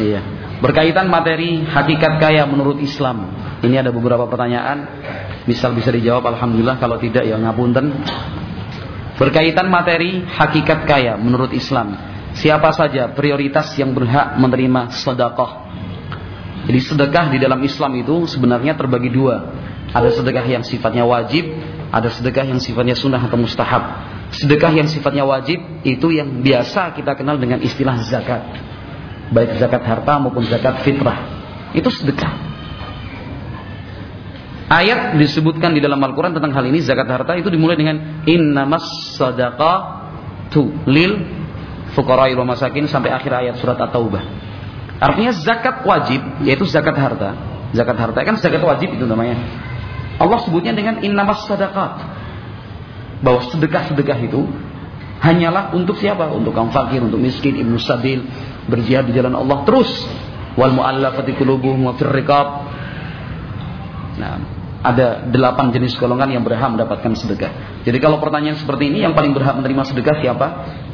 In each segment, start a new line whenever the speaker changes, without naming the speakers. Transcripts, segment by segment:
Iya. Berkaitan materi hakikat kaya menurut Islam. Ini ada beberapa pertanyaan. Misal bisa dijawab alhamdulillah kalau tidak ya ngapunten. Berkaitan materi hakikat kaya menurut Islam. Siapa saja prioritas yang berhak menerima sedekah? Jadi sedekah di dalam Islam itu sebenarnya terbagi dua. Ada sedekah yang sifatnya wajib, ada sedekah yang sifatnya sunnah atau mustahab. Sedekah yang sifatnya wajib itu yang biasa kita kenal dengan istilah zakat. Baik zakat harta maupun zakat fitrah. Itu sedekah. Ayat disebutkan di dalam Al-Quran tentang hal ini zakat harta itu dimulai dengan innamas tu lil fuqara'i wa masakin sampai akhir ayat surat At-Taubah. Artinya zakat wajib yaitu zakat harta. Zakat harta kan zakat wajib itu namanya. Allah sebutnya dengan innamas sadaqat bahwa sedekah-sedekah itu hanyalah untuk siapa? Untuk kaum fakir, untuk miskin, ibnu sabil, berjihad di jalan Allah terus. Wal mu'allafati qulubuhum wa firriqab. Nah, ada delapan jenis golongan yang berhak mendapatkan sedekah. Jadi kalau pertanyaan seperti ini, yang paling berhak menerima sedekah siapa?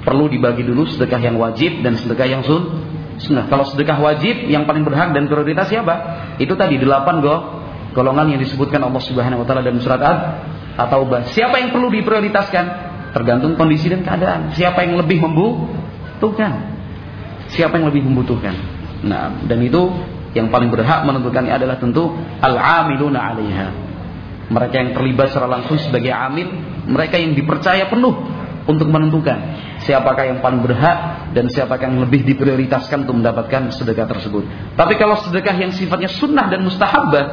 Perlu dibagi dulu sedekah yang wajib dan sedekah yang sun. Sunnah. Kalau sedekah wajib, yang paling berhak dan prioritas siapa? Itu tadi delapan go golongan yang disebutkan Allah Subhanahu Wa Taala dalam surat Ad atau siapa yang perlu diprioritaskan tergantung kondisi dan keadaan siapa yang lebih membutuhkan siapa yang lebih membutuhkan nah dan itu yang paling berhak menentukannya adalah tentu al-amiluna 'alaiha mereka yang terlibat secara langsung sebagai amil mereka yang dipercaya penuh untuk menentukan siapakah yang paling berhak dan siapakah yang lebih diprioritaskan untuk mendapatkan sedekah tersebut. Tapi kalau sedekah yang sifatnya sunnah dan mustahabah,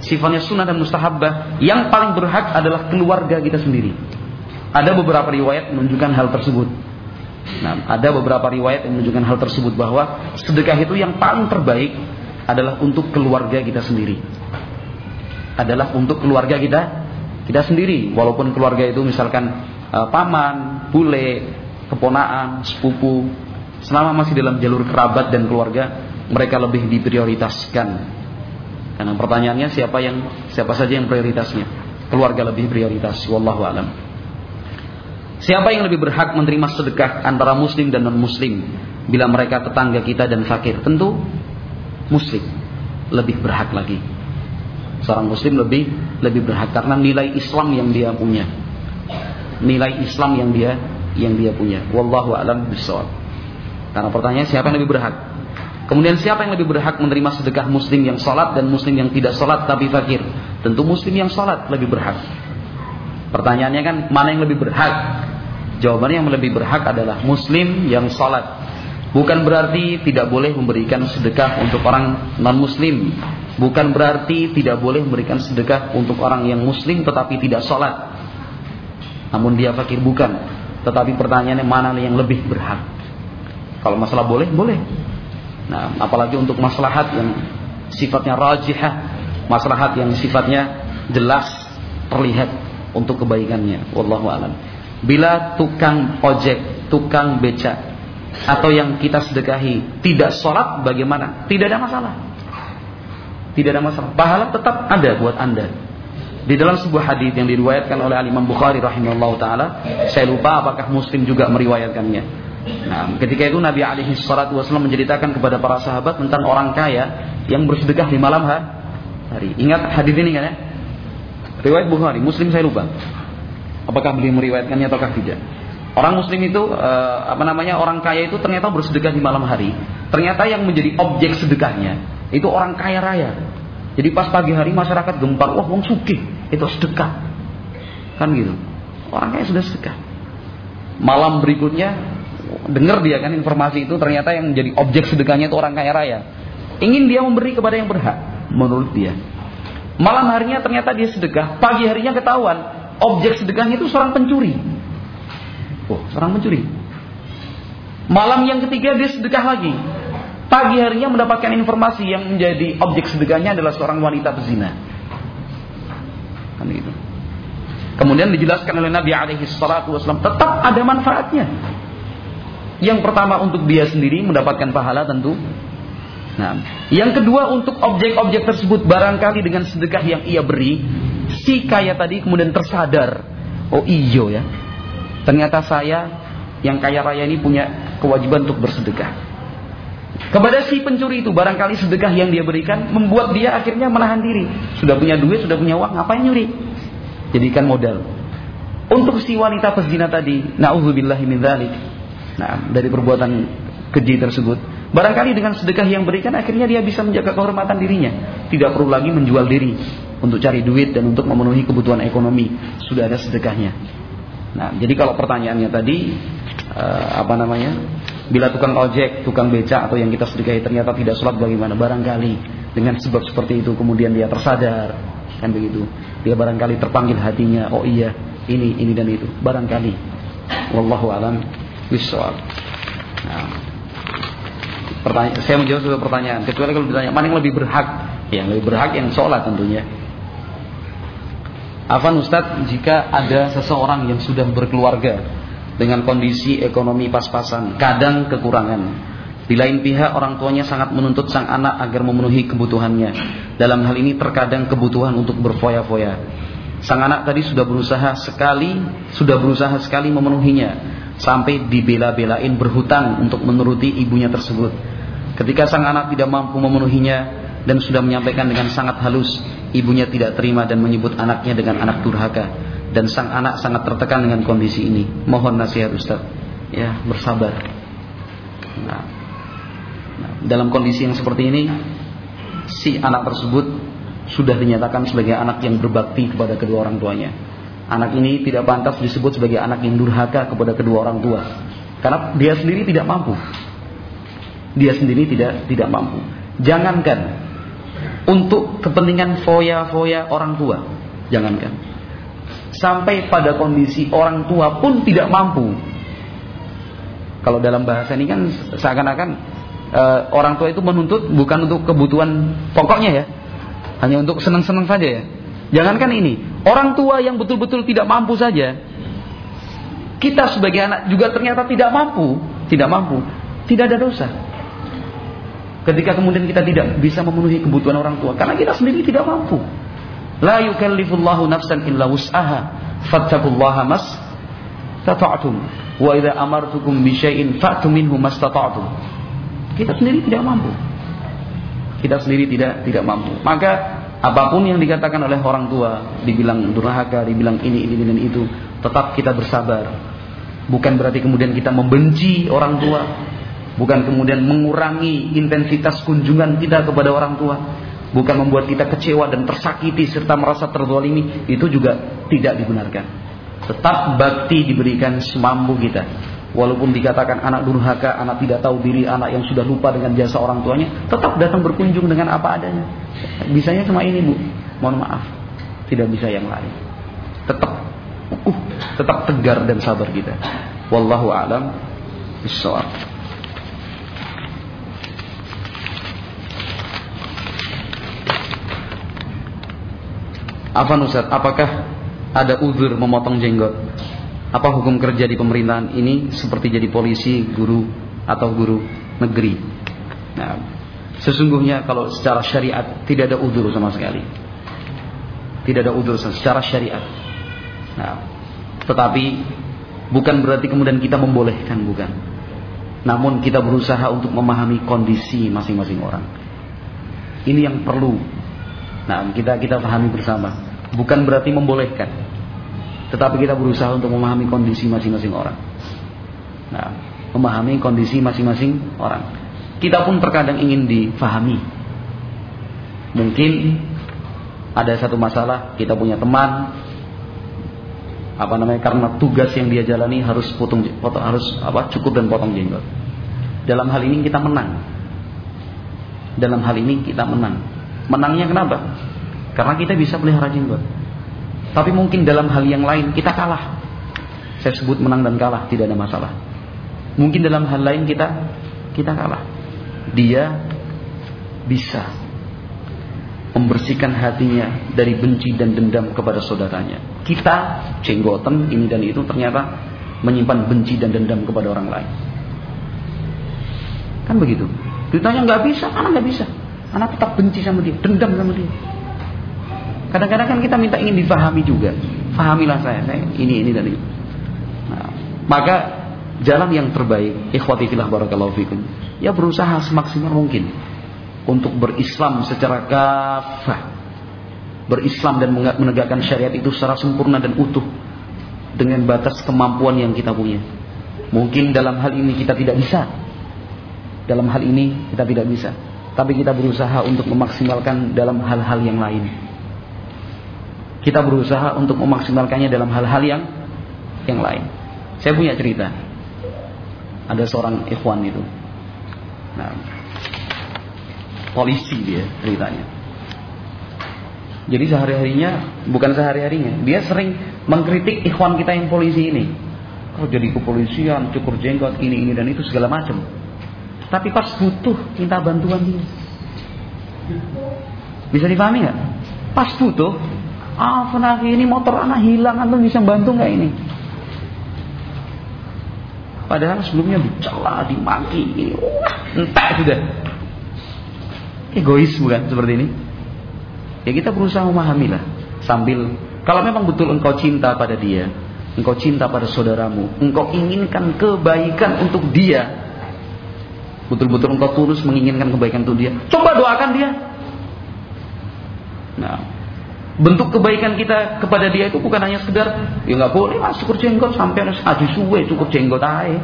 sifatnya sunnah dan mustahabbah yang paling berhak adalah keluarga kita sendiri. Ada beberapa riwayat menunjukkan hal tersebut. Nah, ada beberapa riwayat yang menunjukkan hal tersebut bahwa sedekah itu yang paling terbaik adalah untuk keluarga kita sendiri. Adalah untuk keluarga kita kita sendiri, walaupun keluarga itu misalkan uh, paman, bule, keponaan, sepupu, selama masih dalam jalur kerabat dan keluarga, mereka lebih diprioritaskan karena pertanyaannya siapa yang siapa saja yang prioritasnya? Keluarga lebih prioritas. Wallahu alam. Siapa yang lebih berhak menerima sedekah antara muslim dan non muslim bila mereka tetangga kita dan fakir? Tentu muslim lebih berhak lagi. Seorang muslim lebih lebih berhak karena nilai Islam yang dia punya. Nilai Islam yang dia yang dia punya. Wallahu alam bisawab. Karena pertanyaan siapa yang lebih berhak? Kemudian siapa yang lebih berhak menerima sedekah muslim yang sholat dan muslim yang tidak sholat tapi fakir? Tentu muslim yang sholat lebih berhak. Pertanyaannya kan mana yang lebih berhak? Jawabannya yang lebih berhak adalah muslim yang sholat. Bukan berarti tidak boleh memberikan sedekah untuk orang non muslim. Bukan berarti tidak boleh memberikan sedekah untuk orang yang muslim tetapi tidak sholat. Namun dia fakir bukan. Tetapi pertanyaannya mana yang lebih berhak? Kalau masalah boleh, boleh. Nah, apalagi untuk maslahat yang sifatnya rajihah, maslahat yang sifatnya jelas terlihat untuk kebaikannya. Wallahu alam. Bila tukang ojek, tukang beca atau yang kita sedekahi tidak sholat bagaimana? Tidak ada masalah. Tidak ada masalah. Pahala tetap ada buat anda. Di dalam sebuah hadis yang diriwayatkan oleh Al Imam Bukhari rahimahullah taala, saya lupa apakah Muslim juga meriwayatkannya. Nah, ketika itu Nabi alaihi salatu wasallam menceritakan kepada para sahabat tentang orang kaya yang bersedekah di malam hari. Ingat hadis ini kan ya? Riwayat Bukhari, Muslim saya lupa. Apakah beliau meriwayatkannya ataukah tidak? Orang muslim itu eh, apa namanya orang kaya itu ternyata bersedekah di malam hari. Ternyata yang menjadi objek sedekahnya itu orang kaya raya. Jadi pas pagi hari masyarakat gempar, wah wong sugih, itu sedekah. Kan gitu. Orang kaya sudah sedekah. Malam berikutnya dengar dia kan informasi itu ternyata yang menjadi objek sedekahnya itu orang kaya raya. Ingin dia memberi kepada yang berhak menurut dia. Malam harinya ternyata dia sedekah, pagi harinya ketahuan objek sedekahnya itu seorang pencuri. Oh, seorang pencuri. Malam yang ketiga dia sedekah lagi. Pagi harinya mendapatkan informasi yang menjadi objek sedekahnya adalah seorang wanita pezina. Kan itu. Kemudian dijelaskan oleh Nabi alaihi wasallam tetap ada manfaatnya. Yang pertama untuk dia sendiri mendapatkan pahala tentu. Nah, yang kedua untuk objek-objek tersebut barangkali dengan sedekah yang ia beri, si kaya tadi kemudian tersadar, oh iyo ya, ternyata saya yang kaya raya ini punya kewajiban untuk bersedekah. Kepada si pencuri itu barangkali sedekah yang dia berikan membuat dia akhirnya menahan diri. Sudah punya duit, sudah punya uang, ngapain nyuri? Jadikan modal. Untuk si wanita pezina tadi, naudzubillahi min dzalik. Nah, dari perbuatan keji tersebut, barangkali dengan sedekah yang berikan akhirnya dia bisa menjaga kehormatan dirinya, tidak perlu lagi menjual diri untuk cari duit dan untuk memenuhi kebutuhan ekonomi, sudah ada sedekahnya. Nah, jadi kalau pertanyaannya tadi uh, apa namanya? Bila tukang ojek, tukang beca atau yang kita sedekahi ternyata tidak sholat bagaimana? Barangkali dengan sebab seperti itu kemudian dia tersadar, kan begitu. Dia barangkali terpanggil hatinya, oh iya, ini, ini dan itu. Barangkali. Wallahu alam bisawab. Nah, pertanyaan, saya menjawab sebuah pertanyaan. Kecuali kalau ditanya mana yang lebih berhak, yang lebih berhak yang sholat tentunya. Afan Ustadz jika ada seseorang yang sudah berkeluarga dengan kondisi ekonomi pas-pasan, kadang kekurangan. Di lain pihak orang tuanya sangat menuntut sang anak agar memenuhi kebutuhannya. Dalam hal ini terkadang kebutuhan untuk berfoya-foya. Sang anak tadi sudah berusaha sekali, sudah berusaha sekali memenuhinya sampai dibela-belain berhutang untuk menuruti ibunya tersebut. Ketika sang anak tidak mampu memenuhinya dan sudah menyampaikan dengan sangat halus, ibunya tidak terima dan menyebut anaknya dengan anak durhaka dan sang anak sangat tertekan dengan kondisi ini. Mohon nasihat Ustaz. Ya, bersabar. Nah, nah, dalam kondisi yang seperti ini, si anak tersebut sudah dinyatakan sebagai anak yang berbakti kepada kedua orang tuanya. Anak ini tidak pantas disebut sebagai anak yang durhaka kepada kedua orang tua. Karena dia sendiri tidak mampu. Dia sendiri tidak tidak mampu. Jangankan untuk kepentingan foya-foya orang tua, jangankan sampai pada kondisi orang tua pun tidak mampu. Kalau dalam bahasa ini kan seakan-akan e, orang tua itu menuntut bukan untuk kebutuhan pokoknya ya, hanya untuk senang-senang saja ya. Jangankan ini, orang tua yang betul-betul tidak mampu saja, kita sebagai anak juga ternyata tidak mampu, tidak mampu, tidak ada dosa. Ketika kemudian kita tidak bisa memenuhi kebutuhan orang tua, karena kita sendiri tidak mampu. La yukallifullahu nafsan illa wus'aha. Fattakullaha mas tata'tum. Wa idza amartukum bi syai'in fa'tu minhu mastata'tum. Kita sendiri tidak mampu. Kita sendiri tidak tidak mampu. Maka apa pun yang dikatakan oleh orang tua, dibilang durhaka, dibilang ini ini dan itu, tetap kita bersabar. Bukan berarti kemudian kita membenci orang tua, bukan kemudian mengurangi intensitas kunjungan kita kepada orang tua, bukan membuat kita kecewa dan tersakiti serta merasa terzalimi, itu juga tidak dibenarkan. Tetap bakti diberikan semampu kita. Walaupun dikatakan anak durhaka, anak tidak tahu diri, anak yang sudah lupa dengan jasa orang tuanya, tetap datang berkunjung dengan apa adanya. Bisanya cuma ini bu, mohon maaf, tidak bisa yang lain. Tetap, uh, tetap tegar dan sabar kita. Wallahu a'lam bishawab. Apa Ustaz, apakah ada uzur memotong jenggot? Apa hukum kerja di pemerintahan ini seperti jadi polisi, guru atau guru negeri? Nah, sesungguhnya kalau secara syariat tidak ada uzur sama sekali. Tidak ada uzur secara syariat. Nah, tetapi bukan berarti kemudian kita membolehkan, bukan. Namun kita berusaha untuk memahami kondisi masing-masing orang. Ini yang perlu Nah, kita kita pahami bersama. Bukan berarti membolehkan. Tetapi kita berusaha untuk memahami kondisi masing-masing orang. Nah, memahami kondisi masing-masing orang. Kita pun terkadang ingin difahami. Mungkin ada satu masalah, kita punya teman apa namanya karena tugas yang dia jalani harus potong potong harus apa cukup dan potong jenggot. Dalam hal ini kita menang. Dalam hal ini kita menang. Menangnya kenapa? Karena kita bisa pelihara jenggot. Tapi mungkin dalam hal yang lain kita kalah. Saya sebut menang dan kalah tidak ada masalah. Mungkin dalam hal lain kita kita kalah. Dia bisa membersihkan hatinya dari benci dan dendam kepada saudaranya. Kita jenggotan ini dan itu ternyata menyimpan benci dan dendam kepada orang lain. Kan begitu. Ditanya nggak bisa, anak nggak bisa. Anak tetap benci sama dia, dendam sama dia. Kadang-kadang kan kita minta ingin difahami juga. Fahamilah saya, saya ini ini dan itu. Nah, maka jalan yang terbaik ikhwati fillah barakallahu fikum ya berusaha semaksimal mungkin untuk berislam secara kafah berislam dan menegakkan syariat itu secara sempurna dan utuh dengan batas kemampuan yang kita punya mungkin dalam hal ini kita tidak bisa dalam hal ini kita tidak bisa tapi kita berusaha untuk memaksimalkan dalam hal-hal yang lain kita berusaha untuk memaksimalkannya dalam hal-hal yang yang lain. Saya punya cerita. Ada seorang ikhwan itu. Nah, polisi dia ceritanya. Jadi sehari-harinya, bukan sehari-harinya, dia sering mengkritik ikhwan kita yang polisi ini. Oh jadi kepolisian, cukur jenggot, ini, ini, dan itu segala macam. Tapi pas butuh minta bantuan dia. Bisa dipahami nggak? Pas butuh, ah Funaki ini motor anak hilang, antum bisa bantu nggak ini? Padahal sebelumnya dicela, dimaki, wah, entah sudah. Egois bukan seperti ini? Ya kita berusaha memahami lah sambil kalau memang betul engkau cinta pada dia, engkau cinta pada saudaramu, engkau inginkan kebaikan untuk dia, betul-betul engkau tulus menginginkan kebaikan untuk dia, coba doakan dia. Nah, bentuk kebaikan kita kepada dia itu bukan hanya sekedar ya nggak boleh mas cukur jenggot sampai harus haji suwe cukur jenggot aja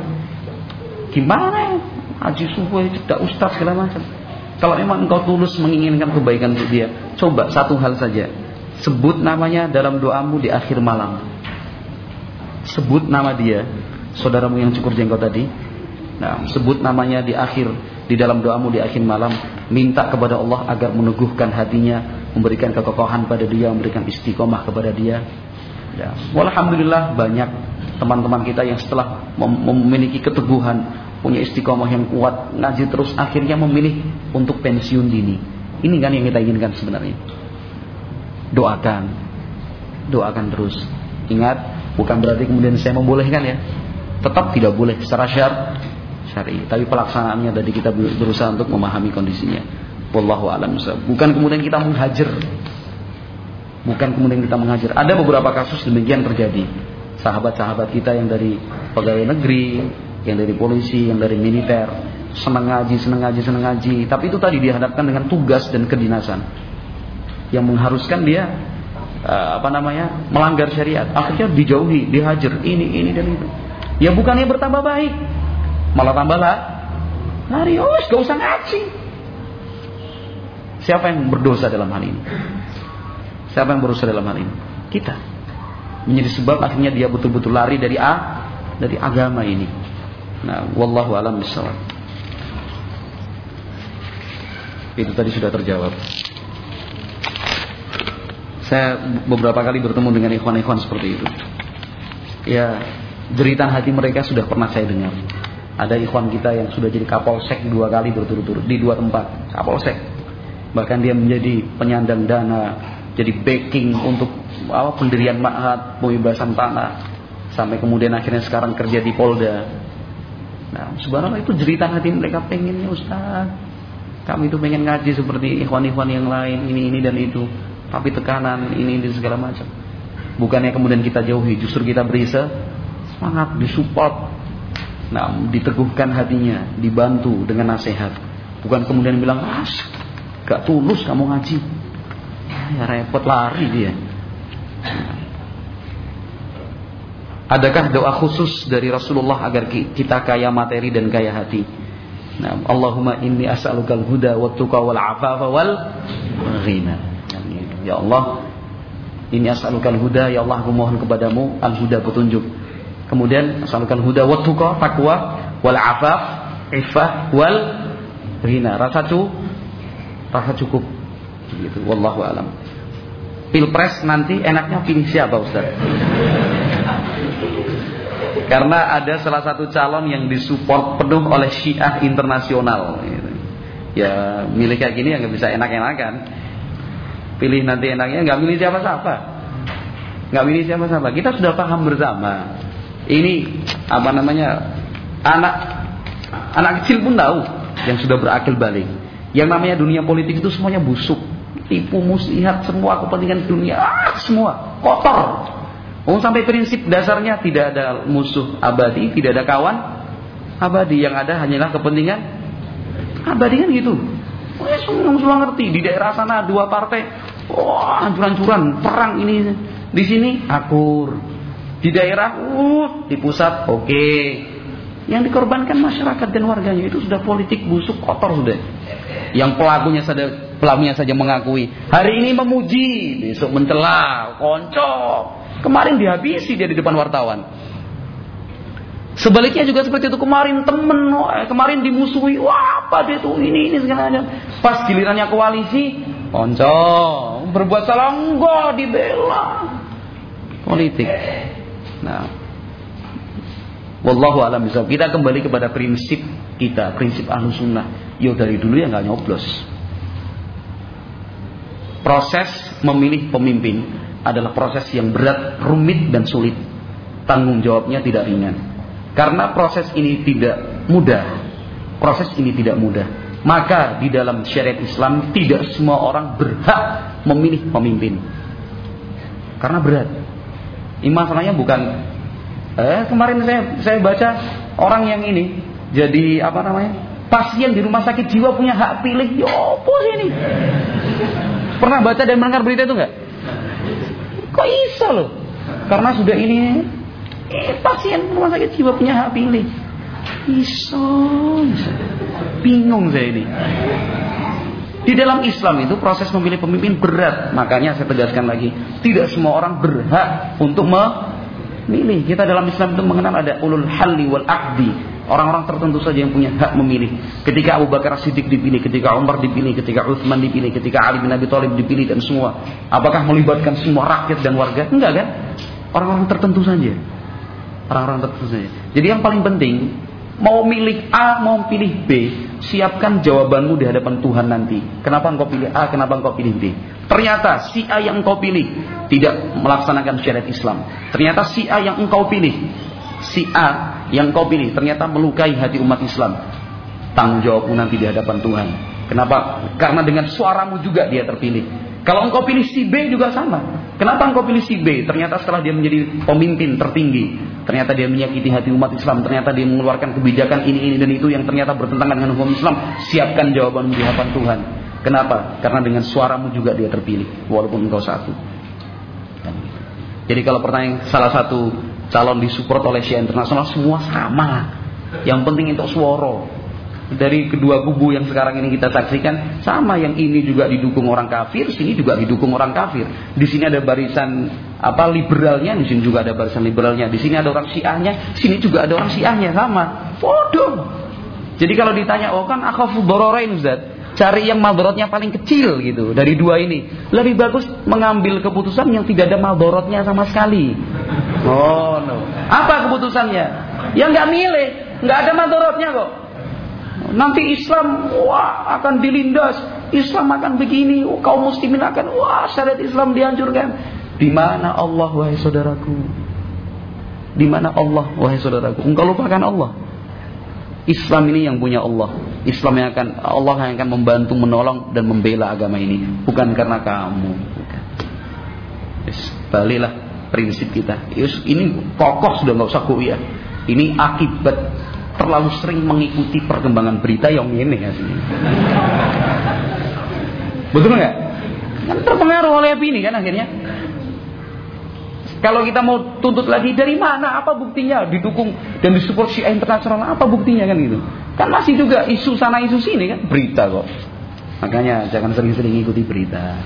gimana? Haji suwe cedak ustaz segala macam. Kalau memang engkau tulus menginginkan kebaikan untuk dia coba satu hal saja. Sebut namanya dalam doamu di akhir malam. Sebut nama dia saudaramu yang cukur jenggot tadi nah sebut namanya di akhir di dalam doamu di akhir malam minta kepada Allah agar meneguhkan hatinya memberikan kekokohan pada dia, memberikan istiqomah kepada dia. Ya. Alhamdulillah banyak teman-teman kita yang setelah memiliki keteguhan, punya istiqomah yang kuat, ngaji terus akhirnya memilih untuk pensiun dini. Ini kan yang kita inginkan sebenarnya. Doakan. Doakan terus. Ingat, bukan berarti kemudian saya membolehkan ya. Tetap tidak boleh secara syar syari. Tapi pelaksanaannya tadi kita berusaha untuk memahami kondisinya. Wallahu alam Bukan kemudian kita menghajar. Bukan kemudian kita menghajar. Ada beberapa kasus demikian terjadi. Sahabat-sahabat kita yang dari pegawai negeri, yang dari polisi, yang dari militer, senang ngaji, senang ngaji, senang ngaji. Tapi itu tadi dihadapkan dengan tugas dan kedinasan yang mengharuskan dia uh, apa namanya melanggar syariat. Akhirnya dijauhi, dihajar, ini, ini dan itu. Ya bukannya bertambah baik, malah tambah lah. Lari, oh, gak usah ngaji. Siapa yang berdosa dalam hal ini? Siapa yang berdosa dalam hal ini? Kita. Menjadi sebab akhirnya dia betul-betul lari dari a dari agama ini. Nah, wallahu alam bisawab. Itu tadi sudah terjawab. Saya beberapa kali bertemu dengan ikhwan-ikhwan seperti itu. Ya, jeritan hati mereka sudah pernah saya dengar. Ada ikhwan kita yang sudah jadi kapolsek dua kali berturut-turut di dua tempat. Kapolsek. Bahkan dia menjadi penyandang dana jadi backing untuk apa pendirian ma'had pembebasan tanah. Sampai kemudian akhirnya sekarang kerja di Polda. Nah sebenarnya itu jeritan hati mereka pengennya Ustaz. Kami itu pengen ngaji seperti ikhwan-ikhwan yang lain ini ini dan itu. Tapi tekanan ini ini segala macam. Bukannya kemudian kita jauhi justru kita beri semangat disupport nah diteguhkan hatinya dibantu dengan nasihat bukan kemudian bilang ah Gak tulus kamu ngaji. Ya repot lari dia. Adakah doa khusus dari Rasulullah agar kita kaya materi dan kaya hati? Nah, Allahumma inni as'alukal huda wa tuqa wal afafa wal ghina. Ya Allah, ini as'alukal huda, ya Allah aku mohon kepadamu al huda petunjuk. Kemudian as'alukal huda wa tuqa takwa wal afaf ifah wal ghina. Rasa tu rasa cukup. Gitu. Wallahu alam. Pilpres nanti enaknya pilih siapa Ustaz? Karena ada salah satu calon yang disupport penuh oleh Syiah internasional. Gitu. ya milih kayak gini ya nggak bisa enak-enakan. Pilih nanti enaknya nggak milih siapa-siapa. Nggak milih siapa-siapa. Kita sudah paham bersama ini apa namanya anak anak kecil pun tahu yang sudah berakil balik yang namanya dunia politik itu semuanya busuk. Tipu muslihat semua kepentingan dunia. Ah, semua. Kotor. Oh sampai prinsip dasarnya tidak ada musuh abadi, tidak ada kawan abadi yang ada hanyalah kepentingan abadi kan gitu. Oh, ya, semua, ngerti di daerah sana dua partai, wah hancur-hancuran perang ini di sini akur, di daerah uh di pusat oke. Okay. Yang dikorbankan masyarakat dan warganya itu sudah politik busuk kotor sudah. Yang pelakunya saja pelakunya saja mengakui hari ini memuji, besok mencela, koncok. Kemarin dihabisi dia di depan wartawan. Sebaliknya juga seperti itu kemarin temen, eh, kemarin dimusuhi, wah apa dia tuh ini ini segala macam. Pas gilirannya koalisi, onco berbuat salah enggak dibela. Politik. Nah, wallahu alam bisa. Kita kembali kepada prinsip kita, prinsip ahlu sunnah. Yo dari dulu ya nggak nyoblos. Proses memilih pemimpin adalah proses yang berat, rumit dan sulit. Tanggung jawabnya tidak ringan. Karena proses ini tidak mudah. Proses ini tidak mudah. Maka di dalam syariat Islam tidak semua orang berhak memilih pemimpin. Karena berat. Ini masalahnya bukan eh kemarin saya saya baca orang yang ini jadi apa namanya? pasien di rumah sakit jiwa punya hak pilih. Ya apa sih ini? Pernah baca dan mendengar berita itu enggak? Kok bisa loh? Karena sudah ini Eh, pasien rumah sakit jiwa punya hak pilih. Iso. Bingung saya ini. Di dalam Islam itu proses memilih pemimpin berat. Makanya saya tegaskan lagi, tidak semua orang berhak untuk memilih. Kita dalam Islam itu mengenal ada ulul halli wal akdi. Orang-orang tertentu saja yang punya hak memilih. Ketika Abu Bakar Siddiq dipilih, ketika Umar dipilih, ketika Uthman dipilih, ketika Ali bin Abi Thalib dipilih dan semua. Apakah melibatkan semua rakyat dan warga? Enggak kan? Orang-orang tertentu saja orang-orang tertentu saja. Jadi yang paling penting mau milih A mau pilih B, siapkan jawabanmu di hadapan Tuhan nanti. Kenapa engkau pilih A, kenapa engkau pilih B? Ternyata si A yang engkau pilih tidak melaksanakan syariat Islam. Ternyata si A yang engkau pilih, si A yang engkau pilih ternyata melukai hati umat Islam. Tanggung jawabmu nanti di hadapan Tuhan. Kenapa? Karena dengan suaramu juga dia terpilih. Kalau engkau pilih si B juga sama. Kenapa engkau pilih si B? Ternyata setelah dia menjadi pemimpin tertinggi, ternyata dia menyakiti hati umat Islam, ternyata dia mengeluarkan kebijakan ini, ini dan itu yang ternyata bertentangan dengan hukum Islam. Siapkan jawaban di hadapan Tuhan. Kenapa? Karena dengan suaramu juga dia terpilih, walaupun engkau satu. Jadi kalau pertanyaan salah satu calon disupport oleh Syiah internasional semua sama. Yang penting itu suara dari kedua kubu yang sekarang ini kita saksikan sama yang ini juga didukung orang kafir, sini juga didukung orang kafir. Di sini ada barisan apa liberalnya, di sini juga ada barisan liberalnya. Di sini ada orang Syiahnya, sini juga ada orang Syiahnya sama. Bodoh. Jadi kalau ditanya, oh kan akhafu dororain Ustaz. Cari yang maldorotnya paling kecil gitu dari dua ini. Lebih bagus mengambil keputusan yang tidak ada maldorotnya sama sekali. Oh no. Apa keputusannya? Yang nggak milih, nggak ada maldorotnya kok. Nanti Islam wah akan dilindas, Islam akan begini, kaum muslimin akan wah syariat Islam dihancurkan. Di mana Allah wahai saudaraku? Di mana Allah wahai saudaraku? Engkau lupakan Allah. Islam ini yang punya Allah. Islam yang akan Allah yang akan membantu menolong dan membela agama ini, bukan karena kamu. Bukan. Yes, balilah prinsip kita. Yes, ini kokoh sudah nggak usah kuliah. Ini akibat terlalu sering mengikuti perkembangan berita yang ini ya. Betul nggak? Kan terpengaruh oleh opini kan akhirnya. Kalau kita mau tuntut lagi dari mana? Apa buktinya? Didukung dan disupport Syiah internasional apa buktinya kan gitu? Kan masih juga isu sana isu sini kan berita kok. Makanya jangan sering-sering ikuti berita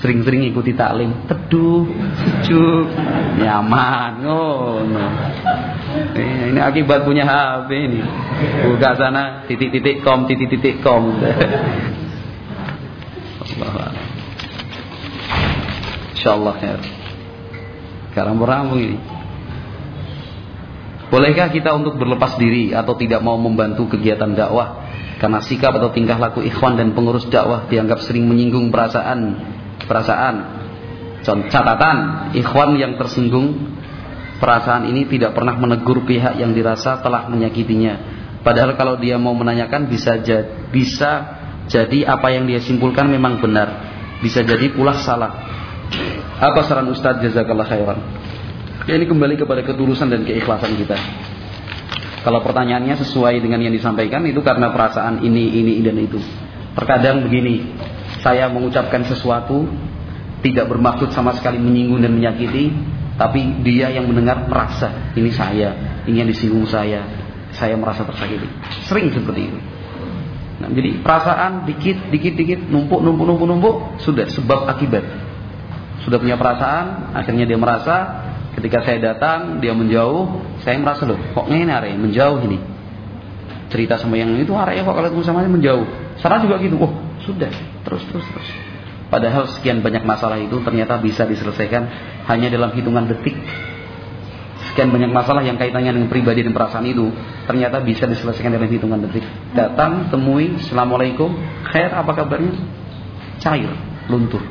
sering-sering ikuti taklim. Teduh sejuk nyaman oh no. Eh, ini akibat punya HP ini. Buka sana titik-titik kom titik-titik kom. Insyaallah ya sekarang beramu ini. Bolehkah kita untuk berlepas diri atau tidak mau membantu kegiatan dakwah? Karena sikap atau tingkah laku ikhwan dan pengurus dakwah dianggap sering menyinggung perasaan perasaan. Catatan, ikhwan yang tersinggung perasaan ini tidak pernah menegur pihak yang dirasa telah menyakitinya. Padahal kalau dia mau menanyakan bisa jadi, bisa jadi apa yang dia simpulkan memang benar. Bisa jadi pula salah. Apa saran Ustadz jazakallah khairan? Ya ini kembali kepada ketulusan dan keikhlasan kita. Kalau pertanyaannya sesuai dengan yang disampaikan itu karena perasaan ini, ini, dan itu. Terkadang begini, saya mengucapkan sesuatu tidak bermaksud sama sekali menyinggung dan menyakiti, tapi dia yang mendengar merasa ini saya, ini yang disinggung saya, saya merasa tersakiti. Sering seperti itu. Nah, jadi perasaan dikit, dikit, dikit, numpuk, numpuk, numpuk, numpuk, sudah sebab akibat. Sudah punya perasaan, akhirnya dia merasa Ketika saya datang, dia menjauh, saya merasa loh, kok ngene are menjauh ini. Cerita sama yang itu arek kok kalau sama menjauh. Sana juga gitu. Oh, sudah, terus terus terus. Padahal sekian banyak masalah itu ternyata bisa diselesaikan hanya dalam hitungan detik. Sekian banyak masalah yang kaitannya dengan pribadi dan perasaan itu ternyata bisa diselesaikan dalam hitungan detik. Datang, temui, assalamualaikum, khair, apa kabarnya? Cair, luntur.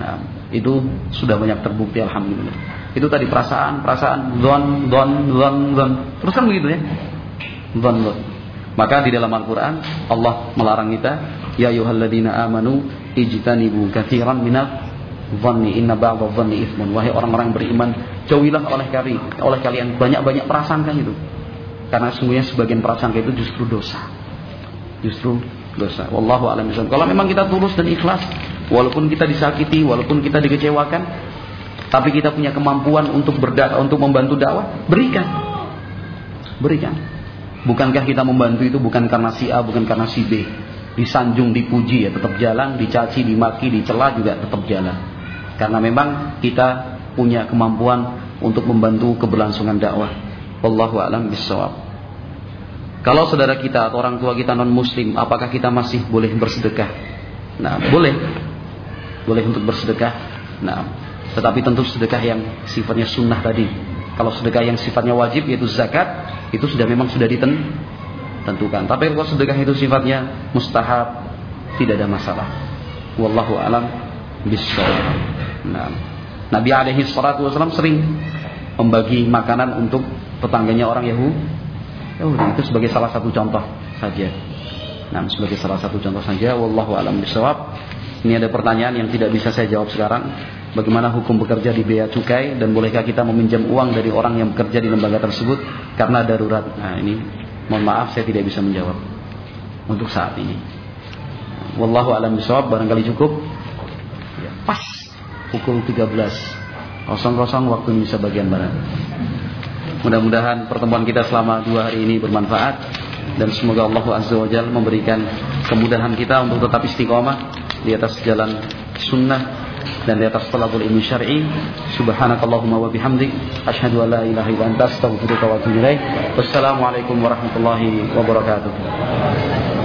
Nah, itu sudah banyak terbukti alhamdulillah. Itu tadi perasaan, perasaan, don, don, don, don. Terus kan begitu ya. Don, don. Maka di dalam Al-Quran Allah melarang kita, Ya yuhalladina amanu ijtanibu kathiran minat dhanni inna ba'dha dhanni ithmun. Wahai orang-orang beriman, jauhilah oleh kali oleh kalian banyak-banyak prasangka itu. Karena sungguhnya sebagian prasangka itu justru dosa. Justru dosa. Wallahu a'lam Kalau memang kita tulus dan ikhlas, walaupun kita disakiti, walaupun kita dikecewakan, tapi kita punya kemampuan untuk berdakwah, untuk membantu dakwah, berikan. Berikan. Bukankah kita membantu itu bukan karena si A, bukan karena si B. Disanjung, dipuji ya tetap jalan, dicaci, dimaki, dicela juga tetap jalan. Karena memang kita punya kemampuan untuk membantu keberlangsungan dakwah. Wallahu a'lam bishawab. Kalau saudara kita atau orang tua kita non muslim, apakah kita masih boleh bersedekah? Nah, boleh. Boleh untuk bersedekah. Nah, tetapi tentu sedekah yang sifatnya sunnah tadi. Kalau sedekah yang sifatnya wajib yaitu zakat, itu sudah memang sudah ditentukan. Tapi kalau sedekah itu sifatnya mustahab, tidak ada masalah. Wallahu alam bishawab. Nah, Nabi alaihi salatu wasallam sering membagi makanan untuk tetangganya orang Yahudi. Yahudi itu sebagai salah satu contoh saja. Nah, sebagai salah satu contoh saja, wallahu alam bishawab. Ini ada pertanyaan yang tidak bisa saya jawab sekarang. Bagaimana hukum bekerja di bea cukai dan bolehkah kita meminjam uang dari orang yang bekerja di lembaga tersebut karena darurat? Nah ini mohon maaf saya tidak bisa menjawab untuk saat ini. Wallahu alam bisawab barangkali cukup. Ya, pas pukul 13 kosong-kosong waktu Indonesia bagian barat. Mudah-mudahan pertemuan kita selama dua hari ini bermanfaat dan semoga Allah Azza wa Jalla memberikan kemudahan kita untuk tetap istiqomah di atas jalan sunnah dan di atas talabul ilmi syar'i. Subhanakallahumma wa bihamdik asyhadu an la ilaha illa anta astaghfiruka wa atubu ilaik. Wassalamu warahmatullahi wabarakatuh